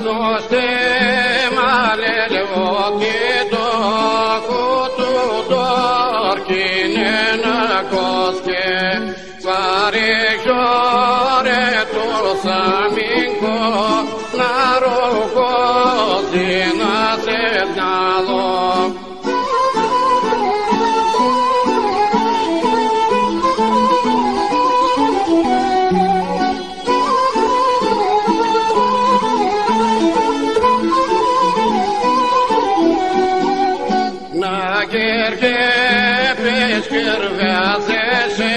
نوستم على الوقت كنت داركيننا كوسكي فارق جارة ترسى منكو نارو كوزي ناسب نالو вечір вязешеся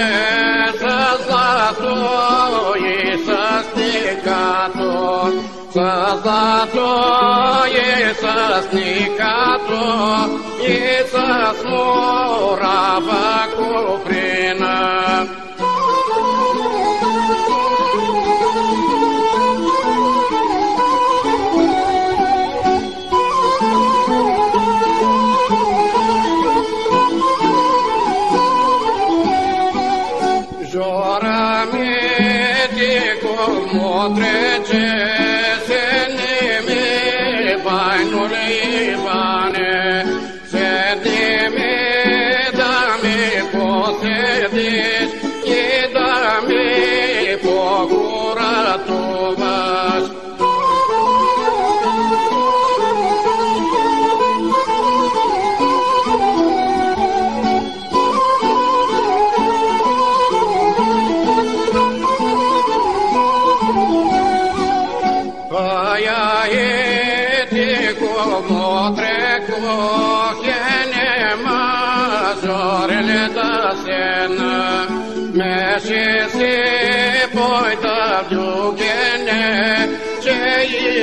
золотої сосникато, со золотої сосникато, і со стекато, и со смура покупри. Motrece se ne me panulei το τρέχω και μαζό τα σένα με σύνση πόη τα βιού και ναι και η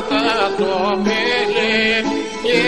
θα το μιλεί και.